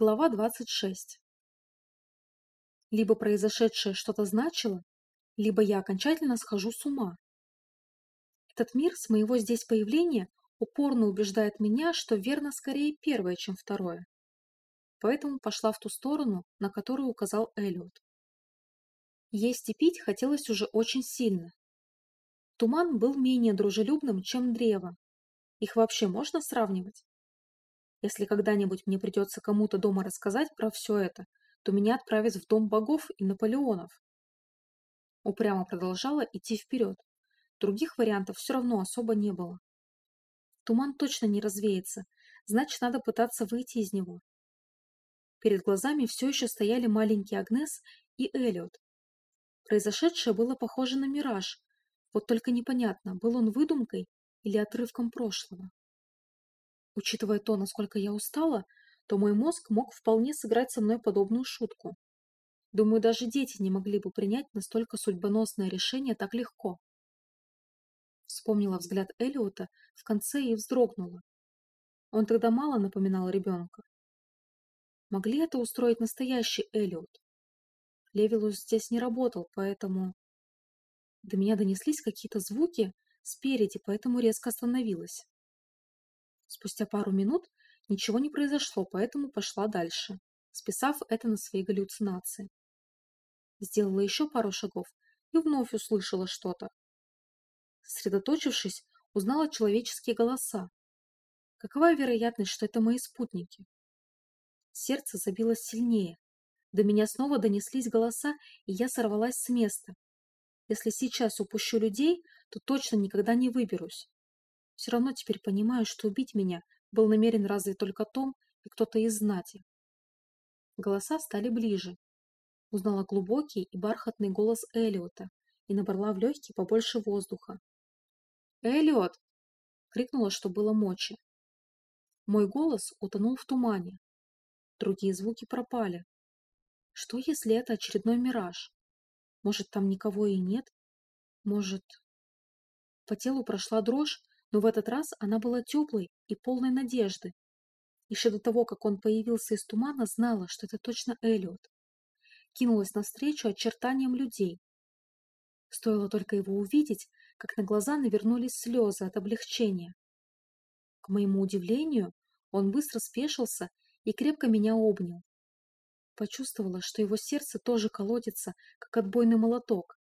Глава 26. Либо произошедшее что-то значило, либо я окончательно схожу с ума. Этот мир с моего здесь появления упорно убеждает меня, что верно скорее первое, чем второе. Поэтому пошла в ту сторону, на которую указал Эллиот. Есть и пить хотелось уже очень сильно. Туман был менее дружелюбным, чем древо. Их вообще можно сравнивать? Если когда-нибудь мне придется кому-то дома рассказать про все это, то меня отправят в дом богов и Наполеонов. Упрямо продолжала идти вперед. Других вариантов все равно особо не было. Туман точно не развеется, значит, надо пытаться выйти из него. Перед глазами все еще стояли маленький Агнес и Эллиот. Произошедшее было похоже на мираж, вот только непонятно, был он выдумкой или отрывком прошлого. Учитывая то, насколько я устала, то мой мозг мог вполне сыграть со мной подобную шутку. Думаю, даже дети не могли бы принять настолько судьбоносное решение так легко. Вспомнила взгляд Элиота в конце и вздрогнула. Он тогда мало напоминал ребенка. Могли это устроить настоящий Элиот? Левилус здесь не работал, поэтому... До меня донеслись какие-то звуки спереди, поэтому резко остановилась. Спустя пару минут ничего не произошло, поэтому пошла дальше, списав это на свои галлюцинации. Сделала еще пару шагов и вновь услышала что-то. Сосредоточившись, узнала человеческие голоса. Какова вероятность, что это мои спутники? Сердце забилось сильнее. До меня снова донеслись голоса, и я сорвалась с места. Если сейчас упущу людей, то точно никогда не выберусь. Все равно теперь понимаю, что убить меня был намерен разве только Том и кто-то из знати. Голоса стали ближе. Узнала глубокий и бархатный голос Элиота и набрала в легкие побольше воздуха. «Элиот!» — крикнула, что было мочи. Мой голос утонул в тумане. Другие звуки пропали. Что, если это очередной мираж? Может, там никого и нет? Может... По телу прошла дрожь, но в этот раз она была теплой и полной надежды. Еще до того, как он появился из тумана, знала, что это точно Эллиот. Кинулась навстречу очертаниям людей. Стоило только его увидеть, как на глаза навернулись слезы от облегчения. К моему удивлению, он быстро спешился и крепко меня обнял. Почувствовала, что его сердце тоже колотится, как отбойный молоток.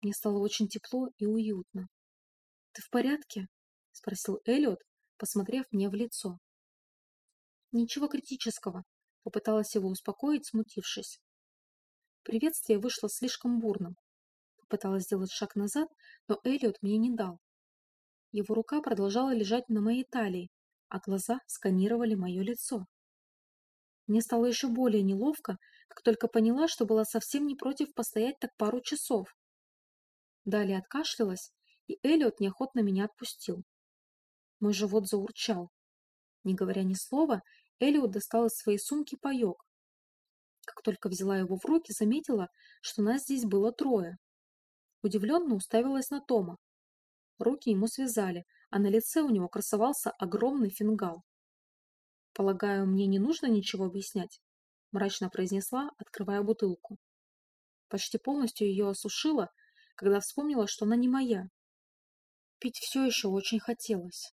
Мне стало очень тепло и уютно. «Ты в порядке?» — спросил Эллиот, посмотрев мне в лицо. «Ничего критического», — попыталась его успокоить, смутившись. Приветствие вышло слишком бурным. Попыталась сделать шаг назад, но Эллиот мне не дал. Его рука продолжала лежать на моей талии, а глаза сканировали мое лицо. Мне стало еще более неловко, как только поняла, что была совсем не против постоять так пару часов. Далее откашлялась, и Эллиот неохотно меня отпустил. Мой живот заурчал. Не говоря ни слова, Элиот достал из своей сумки паёк. Как только взяла его в руки, заметила, что нас здесь было трое. Удивленно уставилась на Тома. Руки ему связали, а на лице у него красовался огромный фингал. «Полагаю, мне не нужно ничего объяснять?» – мрачно произнесла, открывая бутылку. Почти полностью ее осушила, когда вспомнила, что она не моя. Пить все еще очень хотелось.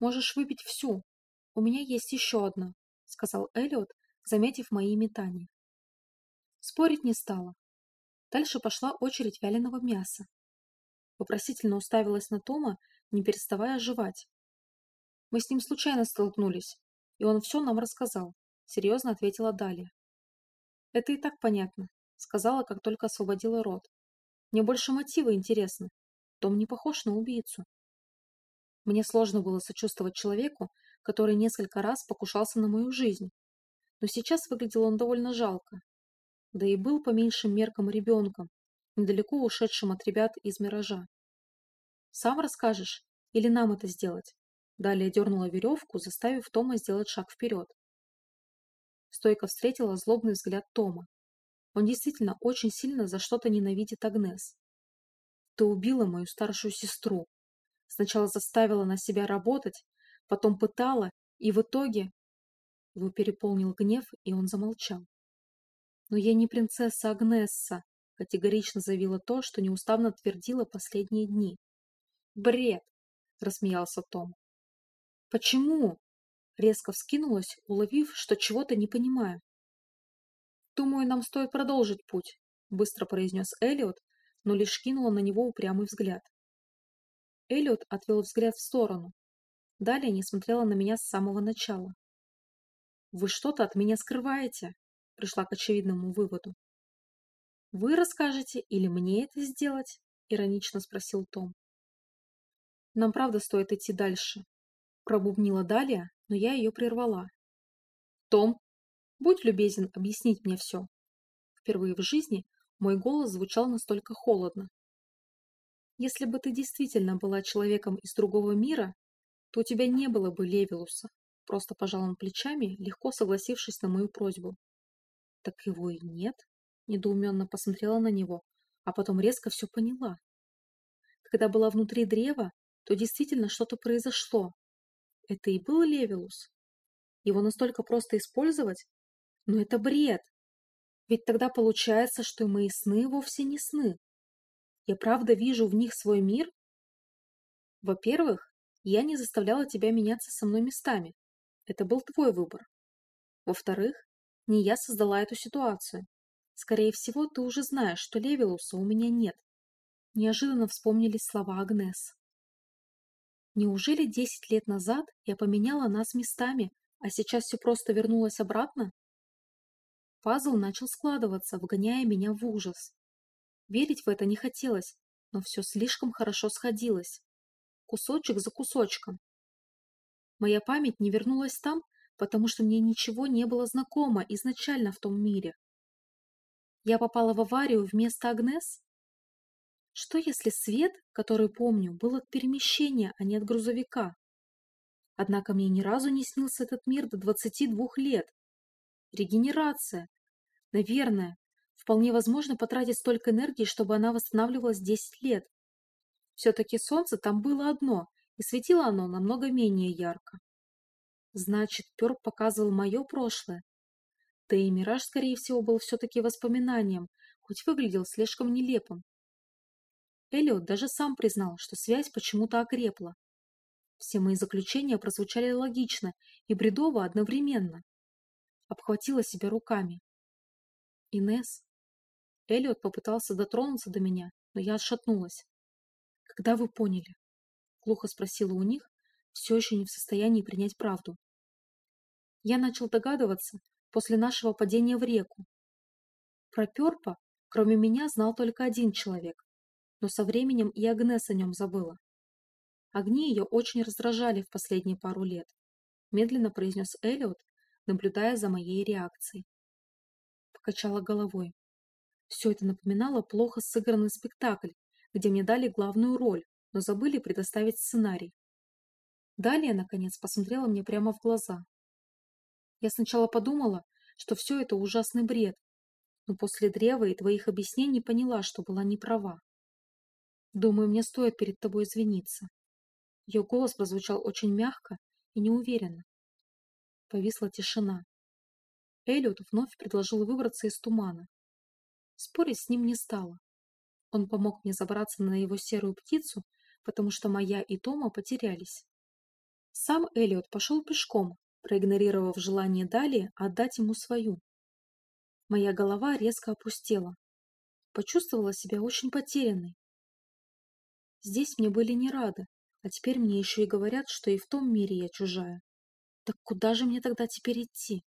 Можешь выпить всю. У меня есть еще одна, сказал Эллиот, заметив мои метания. Спорить не стала. Дальше пошла очередь вяленого мяса. Вопросительно уставилась на Тома, не переставая жевать. Мы с ним случайно столкнулись, и он все нам рассказал, серьезно ответила Далия. Это и так понятно, сказала, как только освободила рот. Мне больше мотивы интересны. Том не похож на убийцу. Мне сложно было сочувствовать человеку, который несколько раз покушался на мою жизнь. Но сейчас выглядел он довольно жалко. Да и был по меньшим меркам ребенком, недалеко ушедшим от ребят из «Миража». «Сам расскажешь? Или нам это сделать?» Далее дернула веревку, заставив Тома сделать шаг вперед. Стойко встретила злобный взгляд Тома. Он действительно очень сильно за что-то ненавидит Агнес. «Ты убила мою старшую сестру», Сначала заставила на себя работать, потом пытала, и в итоге... Его переполнил гнев, и он замолчал. «Но я не принцесса Агнесса», — категорично заявила то, что неуставно твердила последние дни. «Бред!» — рассмеялся Том. «Почему?» — резко вскинулась, уловив, что чего-то не понимаю. «Думаю, нам стоит продолжить путь», — быстро произнес Элиот, но лишь кинула на него упрямый взгляд. Эллиот отвел взгляд в сторону. Далее не смотрела на меня с самого начала. «Вы что-то от меня скрываете?» Пришла к очевидному выводу. «Вы расскажете или мне это сделать?» Иронично спросил Том. «Нам правда стоит идти дальше», пробубнила Далия, но я ее прервала. «Том, будь любезен объяснить мне все». Впервые в жизни мой голос звучал настолько холодно. Если бы ты действительно была человеком из другого мира, то у тебя не было бы Левилуса. Просто пожал он плечами, легко согласившись на мою просьбу. Так его и нет. Недоуменно посмотрела на него, а потом резко все поняла. Когда была внутри древа, то действительно что-то произошло. Это и был Левилус. Его настолько просто использовать? Но это бред. Ведь тогда получается, что мои сны вовсе не сны. Я правда вижу в них свой мир? Во-первых, я не заставляла тебя меняться со мной местами. Это был твой выбор. Во-вторых, не я создала эту ситуацию. Скорее всего, ты уже знаешь, что Левелуса у меня нет. Неожиданно вспомнились слова Агнес. Неужели десять лет назад я поменяла нас местами, а сейчас все просто вернулось обратно? Пазл начал складываться, вгоняя меня в ужас. Верить в это не хотелось, но все слишком хорошо сходилось. Кусочек за кусочком. Моя память не вернулась там, потому что мне ничего не было знакомо изначально в том мире. Я попала в аварию вместо Агнес? Что если свет, который помню, был от перемещения, а не от грузовика? Однако мне ни разу не снился этот мир до 22 лет. Регенерация. Наверное, Вполне возможно потратить столько энергии, чтобы она восстанавливалась 10 лет. Все-таки солнце там было одно, и светило оно намного менее ярко. Значит, Перк показывал мое прошлое. Да и Мираж, скорее всего, был все-таки воспоминанием, хоть выглядел слишком нелепым. Элиот даже сам признал, что связь почему-то окрепла. Все мои заключения прозвучали логично и бредово одновременно. Обхватила себя руками. Инес, Эллиот попытался дотронуться до меня, но я отшатнулась. «Когда вы поняли?» — глухо спросила у них, все еще не в состоянии принять правду. Я начал догадываться после нашего падения в реку. Про Перпа, кроме меня, знал только один человек, но со временем и Агнес о нем забыла. Огни ее очень раздражали в последние пару лет, медленно произнес Эллиот, наблюдая за моей реакцией. Покачала головой. Все это напоминало плохо сыгранный спектакль, где мне дали главную роль, но забыли предоставить сценарий. Далее, наконец, посмотрела мне прямо в глаза. Я сначала подумала, что все это ужасный бред, но после древа и твоих объяснений поняла, что была не права. Думаю, мне стоит перед тобой извиниться. Ее голос прозвучал очень мягко и неуверенно. Повисла тишина. Эллиот вновь предложил выбраться из тумана. Спорить с ним не стала. Он помог мне забраться на его серую птицу, потому что моя и Тома потерялись. Сам Элиот пошел пешком, проигнорировав желание Дали отдать ему свою. Моя голова резко опустела. Почувствовала себя очень потерянной. Здесь мне были не рады, а теперь мне еще и говорят, что и в том мире я чужая. Так куда же мне тогда теперь идти?